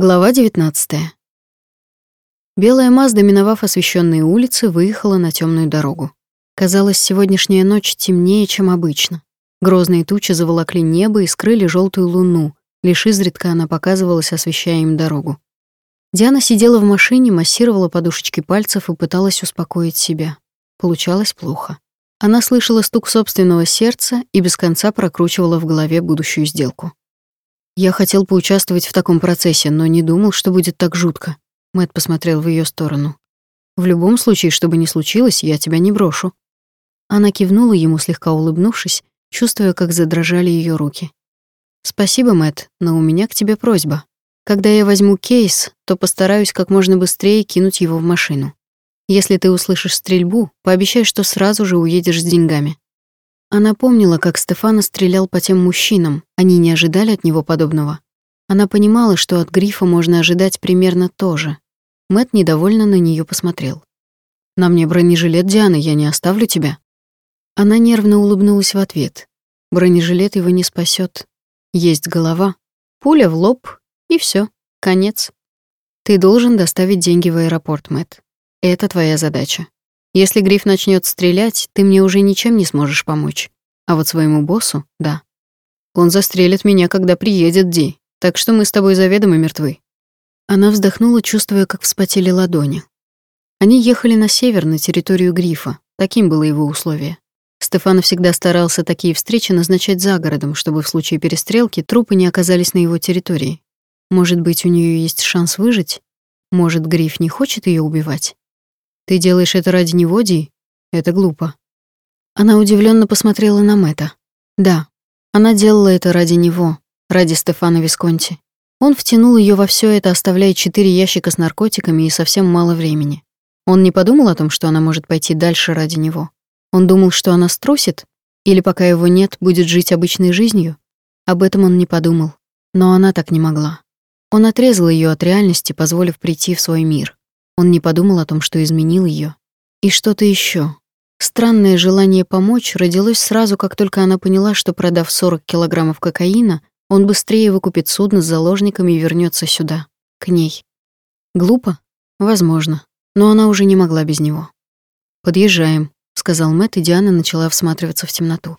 Глава 19. Белая Мазда, миновав освещенные улицы, выехала на темную дорогу. Казалось, сегодняшняя ночь темнее, чем обычно. Грозные тучи заволокли небо и скрыли желтую луну, лишь изредка она показывалась, освещая им дорогу. Диана сидела в машине, массировала подушечки пальцев и пыталась успокоить себя. Получалось плохо. Она слышала стук собственного сердца и без конца прокручивала в голове будущую сделку. Я хотел поучаствовать в таком процессе, но не думал, что будет так жутко. Мэт посмотрел в ее сторону. В любом случае, что бы ни случилось, я тебя не брошу. Она кивнула ему, слегка улыбнувшись, чувствуя, как задрожали ее руки. Спасибо, Мэт, но у меня к тебе просьба. Когда я возьму кейс, то постараюсь как можно быстрее кинуть его в машину. Если ты услышишь стрельбу, пообещай, что сразу же уедешь с деньгами. Она помнила, как Стефана стрелял по тем мужчинам, они не ожидали от него подобного. Она понимала, что от Грифа можно ожидать примерно то же. Мэт недовольно на нее посмотрел. «На мне бронежилет, Диана, я не оставлю тебя». Она нервно улыбнулась в ответ. Бронежилет его не спасет. Есть голова, пуля в лоб, и все, конец. Ты должен доставить деньги в аэропорт, Мэт. Это твоя задача. Если Гриф начнет стрелять, ты мне уже ничем не сможешь помочь. А вот своему боссу — да. Он застрелит меня, когда приедет Ди, так что мы с тобой заведомо мертвы». Она вздохнула, чувствуя, как вспотели ладони. Они ехали на север, на территорию Грифа. Таким было его условие. Стефано всегда старался такие встречи назначать за городом, чтобы в случае перестрелки трупы не оказались на его территории. Может быть, у нее есть шанс выжить? Может, Гриф не хочет ее убивать? Ты делаешь это ради него, Ди? Это глупо. Она удивленно посмотрела на Мэта. Да, она делала это ради него, ради Стефана Висконти. Он втянул ее во все это, оставляя четыре ящика с наркотиками и совсем мало времени. Он не подумал о том, что она может пойти дальше ради него. Он думал, что она струсит, или пока его нет, будет жить обычной жизнью. Об этом он не подумал, но она так не могла. Он отрезал ее от реальности, позволив прийти в свой мир. Он не подумал о том, что изменил ее. И что-то еще. Странное желание помочь родилось сразу, как только она поняла, что, продав 40 килограммов кокаина, он быстрее выкупит судно с заложниками и вернется сюда, к ней. Глупо? Возможно. Но она уже не могла без него. «Подъезжаем», — сказал Мэтт, и Диана начала всматриваться в темноту.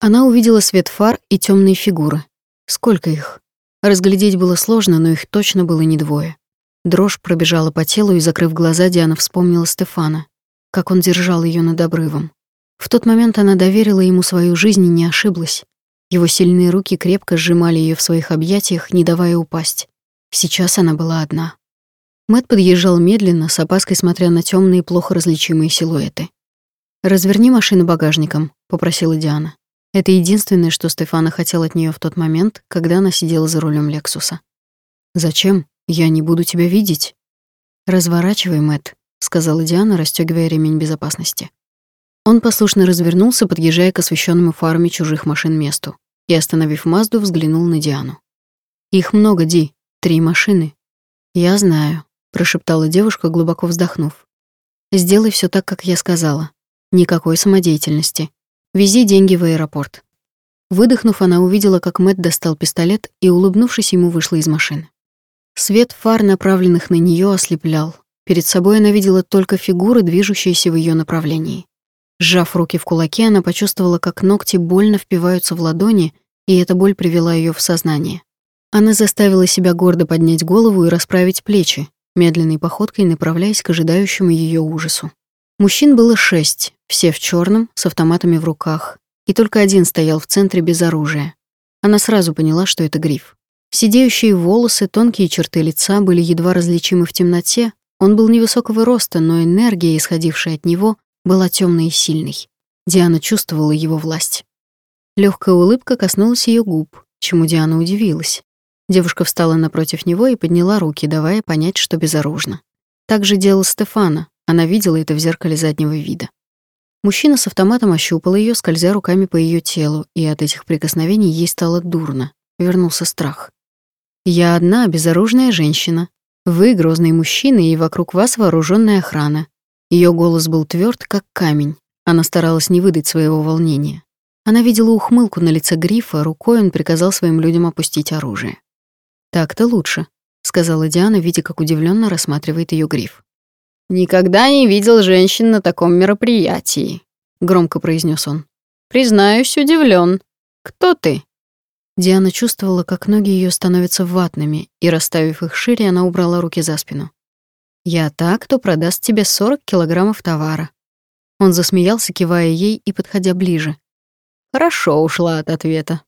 Она увидела свет фар и темные фигуры. Сколько их? Разглядеть было сложно, но их точно было не двое. Дрожь пробежала по телу, и, закрыв глаза, Диана вспомнила Стефана, как он держал ее над обрывом. В тот момент она доверила ему свою жизнь и не ошиблась. Его сильные руки крепко сжимали ее в своих объятиях, не давая упасть. Сейчас она была одна. Мэт подъезжал медленно, с опаской смотря на темные, плохо различимые силуэты. «Разверни машину багажником», — попросила Диана. Это единственное, что Стефана хотел от нее в тот момент, когда она сидела за рулем Лексуса. «Зачем?» Я не буду тебя видеть. Разворачивай, Мэт, сказала Диана, расстегивая ремень безопасности. Он послушно развернулся, подъезжая к освещенному фарами чужих машин месту, и, остановив Мазду, взглянул на Диану. Их много, Ди, три машины. Я знаю, прошептала девушка, глубоко вздохнув. Сделай все так, как я сказала. Никакой самодеятельности. Вези деньги в аэропорт. Выдохнув, она увидела, как Мэт достал пистолет и, улыбнувшись ему, вышла из машины. Свет фар, направленных на нее, ослеплял. Перед собой она видела только фигуры, движущиеся в ее направлении. Сжав руки в кулаки, она почувствовала, как ногти больно впиваются в ладони, и эта боль привела ее в сознание. Она заставила себя гордо поднять голову и расправить плечи, медленной походкой направляясь к ожидающему ее ужасу. Мужчин было шесть, все в черном, с автоматами в руках, и только один стоял в центре без оружия. Она сразу поняла, что это Гриф. Сидеющие волосы, тонкие черты лица были едва различимы в темноте. Он был невысокого роста, но энергия, исходившая от него, была темной и сильной. Диана чувствовала его власть. Легкая улыбка коснулась ее губ, чему Диана удивилась. Девушка встала напротив него и подняла руки, давая понять, что безоружна. Так же делал Стефана, она видела это в зеркале заднего вида. Мужчина с автоматом ощупал ее, скользя руками по ее телу, и от этих прикосновений ей стало дурно. Вернулся страх. Я одна безоружная женщина. Вы грозный мужчина, и вокруг вас вооруженная охрана. Ее голос был тверд, как камень. Она старалась не выдать своего волнения. Она видела ухмылку на лице Грифа, рукой он приказал своим людям опустить оружие. Так-то лучше. сказала Диана, видя, как удивленно рассматривает ее гриф. «Никогда не видел женщин на таком мероприятии», — громко произнес он. «Признаюсь, удивлен. Кто ты?» Диана чувствовала, как ноги ее становятся ватными, и, расставив их шире, она убрала руки за спину. «Я так, кто продаст тебе 40 килограммов товара». Он засмеялся, кивая ей и подходя ближе. Хорошо ушла от ответа.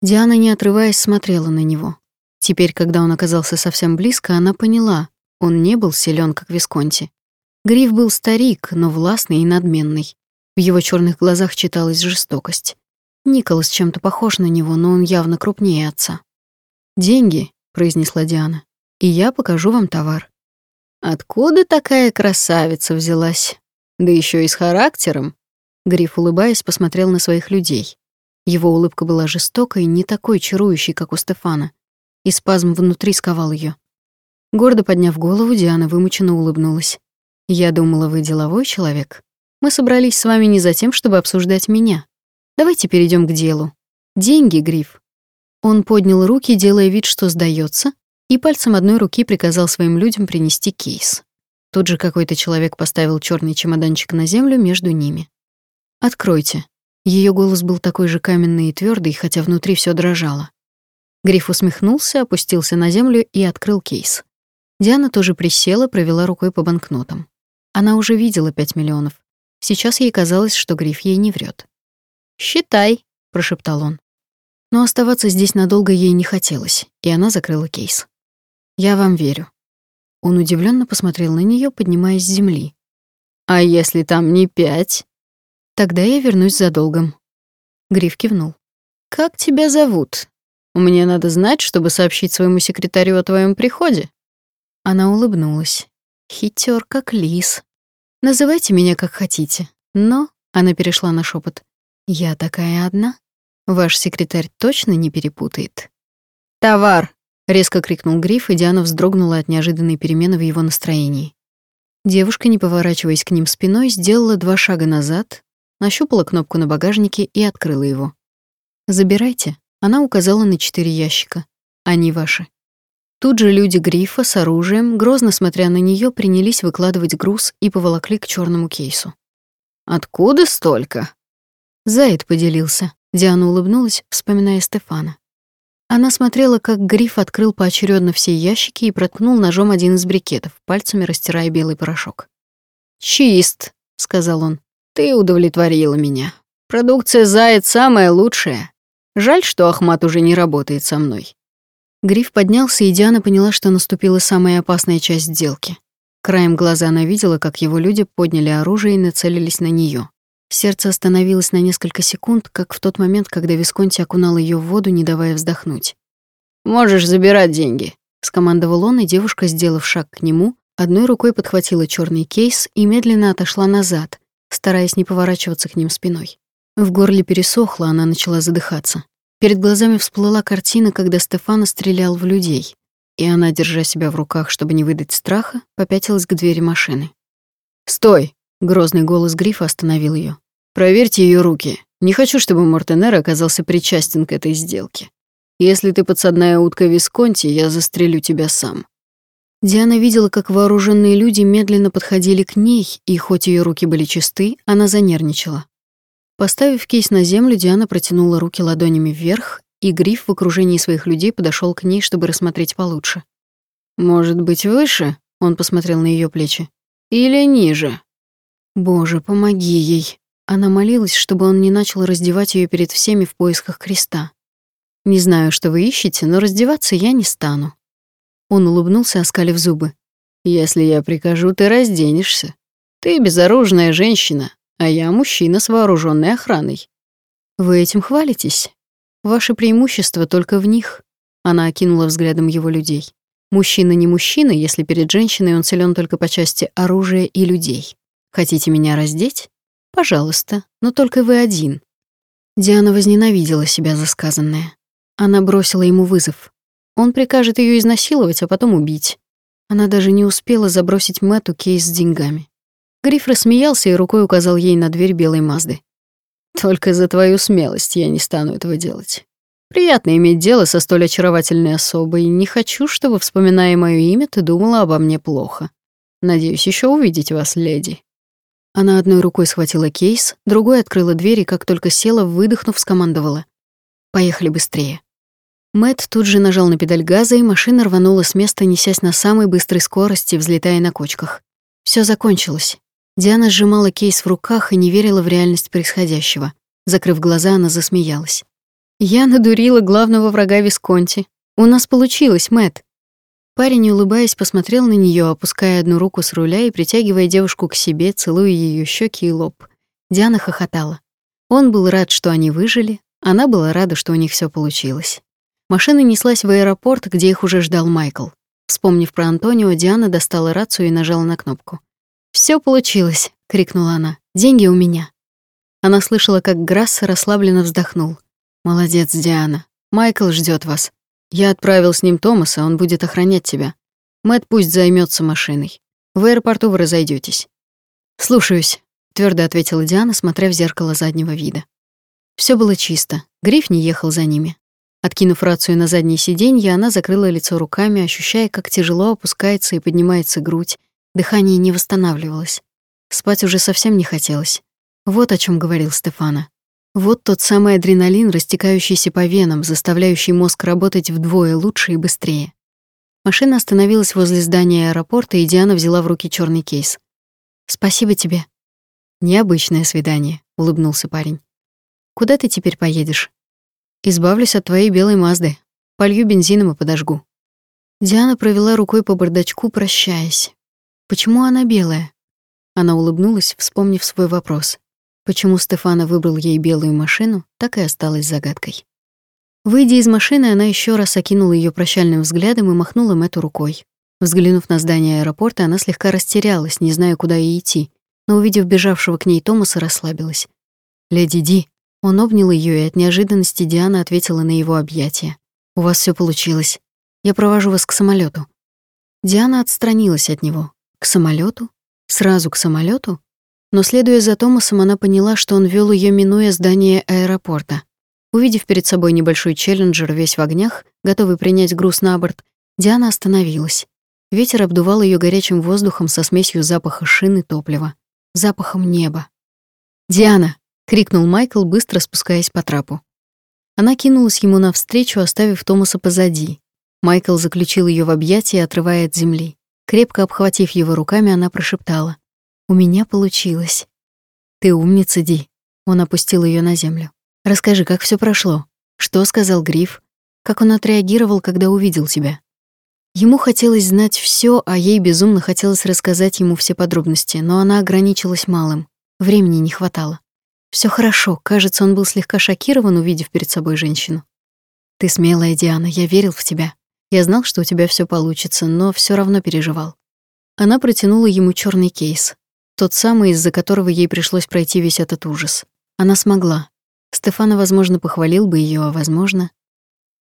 Диана, не отрываясь, смотрела на него. Теперь, когда он оказался совсем близко, она поняла, он не был силен, как Висконти. Гриф был старик, но властный и надменный. В его черных глазах читалась жестокость. Николас чем-то похож на него, но он явно крупнее отца. «Деньги», — произнесла Диана, — «и я покажу вам товар». «Откуда такая красавица взялась? Да еще и с характером?» Гриф, улыбаясь, посмотрел на своих людей. Его улыбка была жестокой, не такой чарующей, как у Стефана, и спазм внутри сковал ее. Гордо подняв голову, Диана вымученно улыбнулась. «Я думала, вы деловой человек. Мы собрались с вами не за тем, чтобы обсуждать меня. Давайте перейдем к делу. Деньги, Гриф». Он поднял руки, делая вид, что сдается, и пальцем одной руки приказал своим людям принести кейс. Тут же какой-то человек поставил черный чемоданчик на землю между ними. «Откройте». Ее голос был такой же каменный и твердый, хотя внутри все дрожало. Гриф усмехнулся, опустился на землю и открыл кейс. Диана тоже присела, провела рукой по банкнотам. Она уже видела 5 миллионов. Сейчас ей казалось, что Гриф ей не врет. «Считай», — прошептал он. Но оставаться здесь надолго ей не хотелось, и она закрыла кейс. «Я вам верю». Он удивленно посмотрел на нее, поднимаясь с земли. «А если там не пять?» «Тогда я вернусь за долгом». Гриф кивнул. «Как тебя зовут? Мне надо знать, чтобы сообщить своему секретарю о твоем приходе». Она улыбнулась. Хитер, как лис. Называйте меня как хотите. Но, она перешла на шепот. Я такая одна. Ваш секретарь точно не перепутает. Товар, резко крикнул Гриф, и Диана вздрогнула от неожиданной перемены в его настроении. Девушка, не поворачиваясь к ним спиной, сделала два шага назад, нащупала кнопку на багажнике и открыла его. «Забирайте», — она указала на четыре ящика. «Они ваши». Тут же люди Грифа с оружием, грозно смотря на нее, принялись выкладывать груз и поволокли к черному кейсу. «Откуда столько?» Заяд поделился. Диана улыбнулась, вспоминая Стефана. Она смотрела, как Гриф открыл поочередно все ящики и проткнул ножом один из брикетов, пальцами растирая белый порошок. «Чист», — сказал он. «Ты удовлетворила меня. Продукция Заяд самая лучшая. Жаль, что Ахмат уже не работает со мной. Гриф поднялся, и Диана поняла, что наступила самая опасная часть сделки. Краем глаза она видела, как его люди подняли оружие и нацелились на нее. Сердце остановилось на несколько секунд, как в тот момент, когда Висконти окунал ее в воду, не давая вздохнуть. «Можешь забирать деньги», — скомандовал он, и девушка, сделав шаг к нему, одной рукой подхватила черный кейс и медленно отошла назад, стараясь не поворачиваться к ним спиной. В горле пересохло, она начала задыхаться. Перед глазами всплыла картина, когда Стефана стрелял в людей, и она, держа себя в руках, чтобы не выдать страха, попятилась к двери машины. «Стой!» — грозный голос Грифа остановил ее. «Проверьте ее руки. Не хочу, чтобы Мортенер оказался причастен к этой сделке. Если ты подсадная утка Висконти, я застрелю тебя сам». Диана видела, как вооруженные люди медленно подходили к ней, и хоть ее руки были чисты, она занервничала. Поставив кейс на землю, Диана протянула руки ладонями вверх, и Гриф в окружении своих людей подошел к ней, чтобы рассмотреть получше. «Может быть, выше?» — он посмотрел на ее плечи. «Или ниже?» «Боже, помоги ей!» Она молилась, чтобы он не начал раздевать ее перед всеми в поисках креста. «Не знаю, что вы ищете, но раздеваться я не стану». Он улыбнулся, оскалив зубы. «Если я прикажу, ты разденешься. Ты безоружная женщина, а я мужчина с вооруженной охраной. Вы этим хвалитесь? Ваше преимущество только в них. Она окинула взглядом его людей. Мужчина не мужчина, если перед женщиной он силен только по части оружия и людей. Хотите меня раздеть? Пожалуйста, но только вы один. Диана возненавидела себя за сказанное. Она бросила ему вызов. Он прикажет ее изнасиловать, а потом убить. Она даже не успела забросить Мэтту кейс с деньгами. Гриф рассмеялся и рукой указал ей на дверь белой Мазды. «Только за твою смелость я не стану этого делать. Приятно иметь дело со столь очаровательной особой. Не хочу, чтобы, вспоминая мое имя, ты думала обо мне плохо. Надеюсь еще увидеть вас, леди». Она одной рукой схватила кейс, другой открыла дверь и, как только села, выдохнув, скомандовала. «Поехали быстрее». Мэт тут же нажал на педаль газа, и машина рванула с места, несясь на самой быстрой скорости, взлетая на кочках. Все закончилось. Диана сжимала кейс в руках и не верила в реальность происходящего. Закрыв глаза, она засмеялась. «Я надурила главного врага Висконти. У нас получилось, Мэт. Парень, улыбаясь, посмотрел на нее, опуская одну руку с руля и притягивая девушку к себе, целуя ее щеки и лоб. Диана хохотала. Он был рад, что они выжили, она была рада, что у них все получилось. Машина неслась в аэропорт, где их уже ждал Майкл. Вспомнив про Антонио, Диана достала рацию и нажала на кнопку. Все получилось!» — крикнула она. «Деньги у меня!» Она слышала, как Грасс расслабленно вздохнул. «Молодец, Диана. Майкл ждет вас. Я отправил с ним Томаса, он будет охранять тебя. Мэт пусть займется машиной. В аэропорту вы разойдетесь. «Слушаюсь», — твердо ответила Диана, смотря в зеркало заднего вида. Все было чисто. Гриф не ехал за ними. Откинув рацию на заднее сиденье, она закрыла лицо руками, ощущая, как тяжело опускается и поднимается грудь. Дыхание не восстанавливалось. Спать уже совсем не хотелось. Вот о чем говорил Стефана. Вот тот самый адреналин, растекающийся по венам, заставляющий мозг работать вдвое лучше и быстрее. Машина остановилась возле здания аэропорта, и Диана взяла в руки черный кейс. «Спасибо тебе». «Необычное свидание», — улыбнулся парень. «Куда ты теперь поедешь?» Избавлюсь от твоей белой Мазды. Полью бензином и подожгу. Диана провела рукой по бардачку, прощаясь. Почему она белая? Она улыбнулась, вспомнив свой вопрос. Почему Стефана выбрал ей белую машину, так и осталась загадкой. Выйдя из машины, она еще раз окинула ее прощальным взглядом и махнула Мэтту рукой. Взглянув на здание аэропорта, она слегка растерялась, не зная, куда ей идти, но, увидев бежавшего к ней Томаса, расслабилась. «Леди Ди», он обнял ее, и от неожиданности Диана ответила на его объятия. «У вас все получилось. Я провожу вас к самолету. Диана отстранилась от него. К самолету? Сразу к самолету? Но, следуя за Томасом, она поняла, что он вел ее, минуя здание аэропорта. Увидев перед собой небольшой челленджер весь в огнях, готовый принять груз на борт, Диана остановилась. Ветер обдувал ее горячим воздухом со смесью запаха шин и топлива. Запахом неба. «Диана!» крикнул Майкл, быстро спускаясь по трапу. Она кинулась ему навстречу, оставив Томаса позади. Майкл заключил ее в объятия, отрывая от земли. Крепко обхватив его руками, она прошептала: "У меня получилось". "Ты умница, Ди". Он опустил ее на землю. "Расскажи, как все прошло? Что сказал Гриф? Как он отреагировал, когда увидел тебя?" Ему хотелось знать все, а ей безумно хотелось рассказать ему все подробности, но она ограничилась малым. Времени не хватало. Все хорошо. Кажется, он был слегка шокирован, увидев перед собой женщину. Ты смелая, Диана, я верил в тебя. Я знал, что у тебя все получится, но все равно переживал. Она протянула ему черный кейс, тот самый, из-за которого ей пришлось пройти весь этот ужас. Она смогла. Стефана, возможно, похвалил бы ее, а возможно,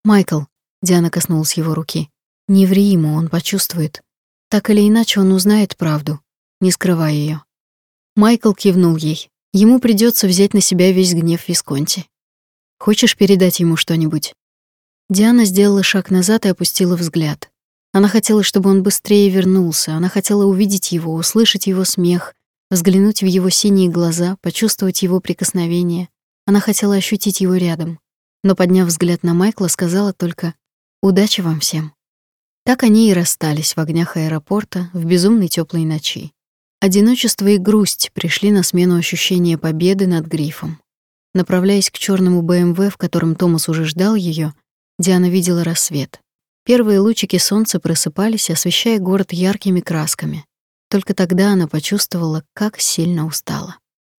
Майкл, Диана коснулась его руки. Не ври ему, он почувствует. Так или иначе он узнает правду, не скрывая ее. Майкл кивнул ей. Ему придется взять на себя весь гнев Висконти. Хочешь передать ему что-нибудь? Диана сделала шаг назад и опустила взгляд. Она хотела, чтобы он быстрее вернулся. Она хотела увидеть его, услышать его смех, взглянуть в его синие глаза, почувствовать его прикосновение. Она хотела ощутить его рядом. Но, подняв взгляд на Майкла, сказала только «Удачи вам всем». Так они и расстались в огнях аэропорта в безумной теплой ночи. Одиночество и грусть пришли на смену ощущения победы над грифом. Направляясь к черному БМВ, в котором Томас уже ждал ее, Диана видела рассвет. Первые лучики солнца просыпались, освещая город яркими красками. Только тогда она почувствовала, как сильно устала.